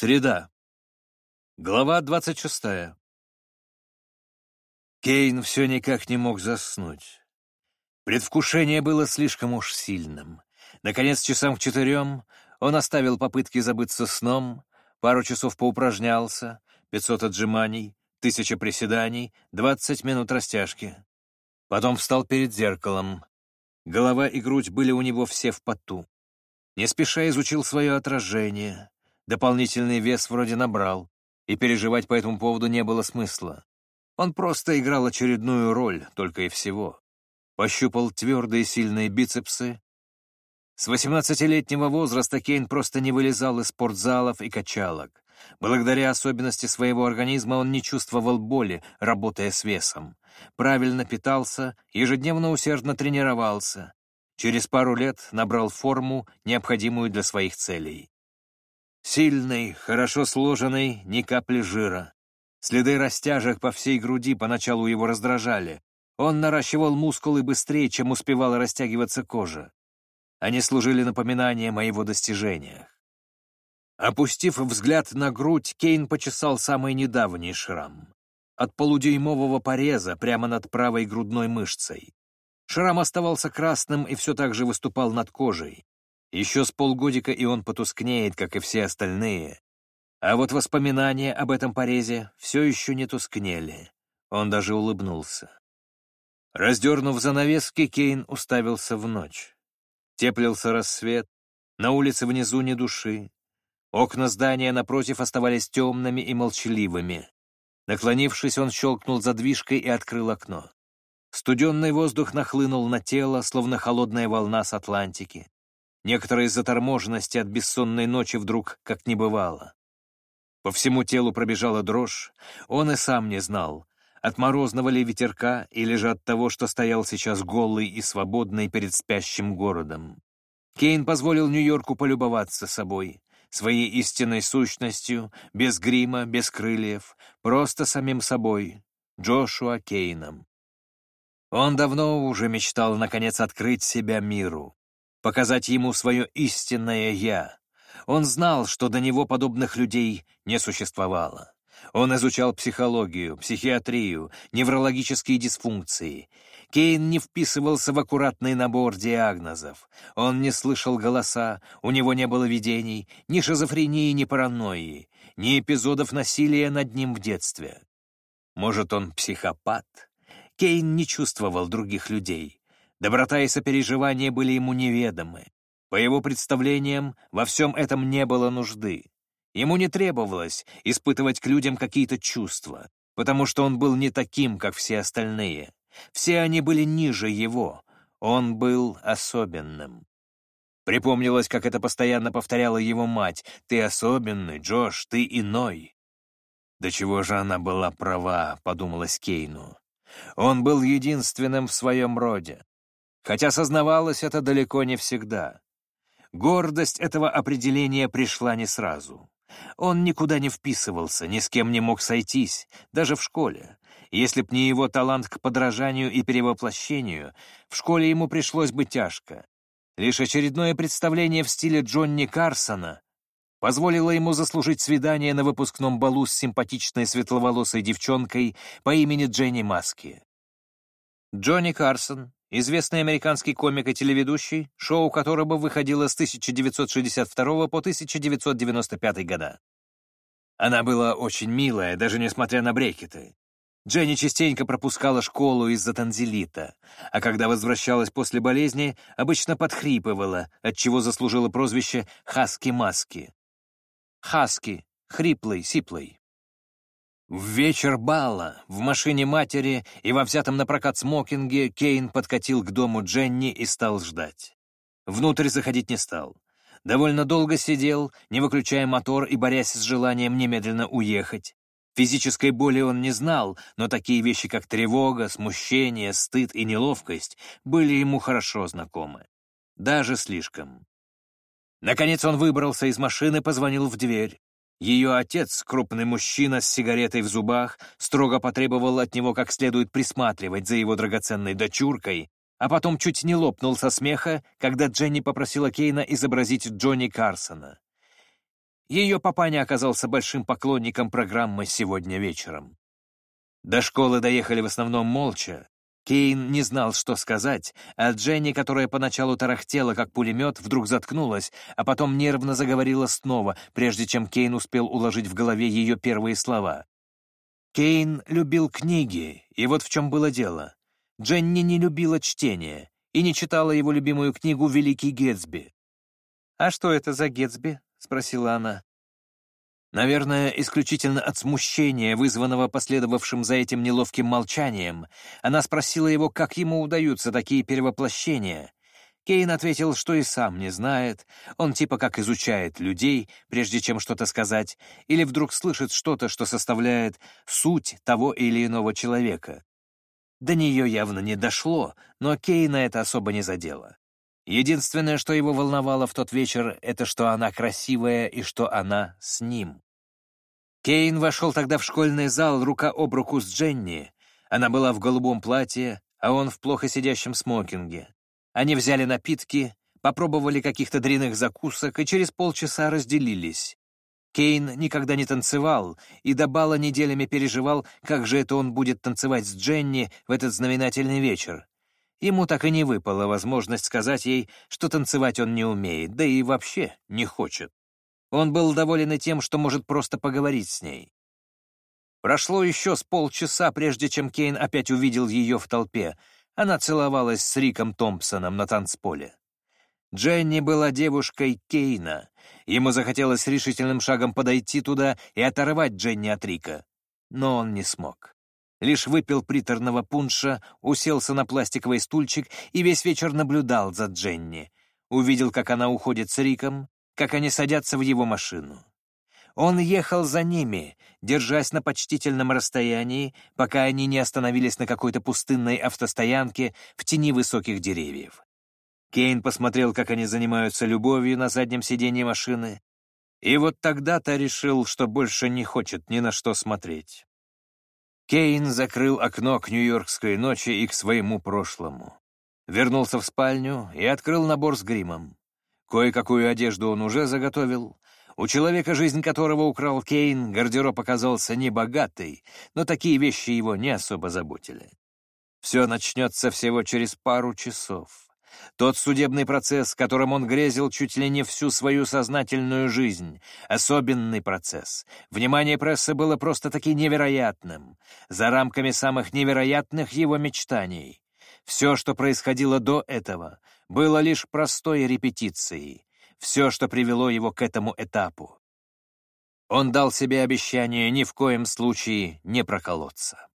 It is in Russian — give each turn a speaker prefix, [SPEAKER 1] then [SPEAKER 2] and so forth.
[SPEAKER 1] Среда. Глава двадцать шестая. Кейн все никак не мог заснуть. Предвкушение было слишком уж сильным. Наконец, часам к четырем он оставил попытки забыться сном, пару часов поупражнялся, пятьсот отжиманий, тысяча приседаний, двадцать минут растяжки. Потом встал перед зеркалом. Голова и грудь были у него все в поту. Не спеша изучил свое отражение. Дополнительный вес вроде набрал, и переживать по этому поводу не было смысла. Он просто играл очередную роль, только и всего. Пощупал твердые сильные бицепсы. С 18-летнего возраста Кейн просто не вылезал из спортзалов и качалок. Благодаря особенности своего организма он не чувствовал боли, работая с весом. Правильно питался, ежедневно усердно тренировался. Через пару лет набрал форму, необходимую для своих целей. Сильный, хорошо сложенный, ни капли жира. Следы растяжек по всей груди поначалу его раздражали. Он наращивал мускулы быстрее, чем успевала растягиваться кожа. Они служили напоминанием о его достижениях. Опустив взгляд на грудь, Кейн почесал самый недавний шрам. От полудюймового пореза прямо над правой грудной мышцей. Шрам оставался красным и все так же выступал над кожей. Еще с полгодика и он потускнеет, как и все остальные. А вот воспоминания об этом порезе все еще не тускнели. Он даже улыбнулся. Раздернув занавески, Кейн уставился в ночь. Теплился рассвет, на улице внизу ни души. Окна здания напротив оставались темными и молчаливыми. Наклонившись, он щелкнул задвижкой и открыл окно. Студенный воздух нахлынул на тело, словно холодная волна с Атлантики. Некоторые заторможенности от бессонной ночи вдруг как не бывало. По всему телу пробежала дрожь, он и сам не знал, от морозного ли ветерка или же от того, что стоял сейчас голый и свободный перед спящим городом. Кейн позволил Нью-Йорку полюбоваться собой, своей истинной сущностью, без грима, без крыльев, просто самим собой, Джошуа Кейном. Он давно уже мечтал, наконец, открыть себя миру показать ему свое истинное «я». Он знал, что до него подобных людей не существовало. Он изучал психологию, психиатрию, неврологические дисфункции. Кейн не вписывался в аккуратный набор диагнозов. Он не слышал голоса, у него не было видений, ни шизофрении, ни паранойи, ни эпизодов насилия над ним в детстве. Может, он психопат? Кейн не чувствовал других людей. Доброта и сопереживание были ему неведомы. По его представлениям, во всем этом не было нужды. Ему не требовалось испытывать к людям какие-то чувства, потому что он был не таким, как все остальные. Все они были ниже его. Он был особенным. Припомнилось, как это постоянно повторяла его мать. «Ты особенный, Джош, ты иной». «До чего же она была права», — подумалось Кейну. Он был единственным в своем роде хотя сознавалось это далеко не всегда. Гордость этого определения пришла не сразу. Он никуда не вписывался, ни с кем не мог сойтись, даже в школе. Если б не его талант к подражанию и перевоплощению, в школе ему пришлось бы тяжко. Лишь очередное представление в стиле Джонни Карсона позволило ему заслужить свидание на выпускном балу с симпатичной светловолосой девчонкой по имени Дженни Маски. Джонни Карсон, известный американский комик и телеведущий, шоу которого выходило с 1962 по 1995 года. Она была очень милая, даже несмотря на брекеты. Дженни частенько пропускала школу из-за танзелита, а когда возвращалась после болезни, обычно подхрипывала, отчего заслужила прозвище «Хаски-маски». Хаски — хриплый, сиплый. В вечер бала, в машине матери и во взятом на прокат смокинге Кейн подкатил к дому Дженни и стал ждать. Внутрь заходить не стал. Довольно долго сидел, не выключая мотор и борясь с желанием немедленно уехать. Физической боли он не знал, но такие вещи, как тревога, смущение, стыд и неловкость, были ему хорошо знакомы. Даже слишком. Наконец он выбрался из машины, позвонил в дверь. Ее отец, крупный мужчина с сигаретой в зубах, строго потребовал от него как следует присматривать за его драгоценной дочуркой, а потом чуть не лопнул со смеха, когда Дженни попросила Кейна изобразить Джонни Карсона. Ее папаня оказался большим поклонником программы «Сегодня вечером». До школы доехали в основном молча. Кейн не знал, что сказать, а Дженни, которая поначалу тарахтела, как пулемет, вдруг заткнулась, а потом нервно заговорила снова, прежде чем Кейн успел уложить в голове ее первые слова. Кейн любил книги, и вот в чем было дело. Дженни не любила чтение и не читала его любимую книгу «Великий Гетсби». «А что это за Гетсби?» — спросила она. Наверное, исключительно от смущения, вызванного последовавшим за этим неловким молчанием, она спросила его, как ему удаются такие перевоплощения. Кейн ответил, что и сам не знает, он типа как изучает людей, прежде чем что-то сказать, или вдруг слышит что-то, что составляет суть того или иного человека. До нее явно не дошло, но Кейна это особо не задело. Единственное, что его волновало в тот вечер, это что она красивая и что она с ним. Кейн вошел тогда в школьный зал рука об руку с Дженни. Она была в голубом платье, а он в плохо сидящем смокинге. Они взяли напитки, попробовали каких-то дряных закусок и через полчаса разделились. Кейн никогда не танцевал и до бала неделями переживал, как же это он будет танцевать с Дженни в этот знаменательный вечер. Ему так и не выпала возможность сказать ей, что танцевать он не умеет, да и вообще не хочет. Он был доволен и тем, что может просто поговорить с ней. Прошло еще с полчаса, прежде чем Кейн опять увидел ее в толпе. Она целовалась с Риком Томпсоном на танцполе. Дженни была девушкой Кейна. Ему захотелось решительным шагом подойти туда и оторвать Дженни от Рика. Но он не смог лишь выпил приторного пунша, уселся на пластиковый стульчик и весь вечер наблюдал за Дженни. Увидел, как она уходит с Риком, как они садятся в его машину. Он ехал за ними, держась на почтительном расстоянии, пока они не остановились на какой-то пустынной автостоянке в тени высоких деревьев. Кейн посмотрел, как они занимаются любовью на заднем сиденье машины, и вот тогда-то решил, что больше не хочет ни на что смотреть. Кейн закрыл окно к нью-йоркской ночи и к своему прошлому. Вернулся в спальню и открыл набор с гримом. Кое-какую одежду он уже заготовил. У человека, жизнь которого украл Кейн, гардероб оказался небогатый, но такие вещи его не особо заботили. Все начнется всего через пару часов. Тот судебный процесс, которым он грезил чуть ли не всю свою сознательную жизнь. Особенный процесс. Внимание прессы было просто-таки невероятным. За рамками самых невероятных его мечтаний. Все, что происходило до этого, было лишь простой репетицией. Все, что привело его к этому этапу. Он дал себе обещание ни в коем случае не проколоться.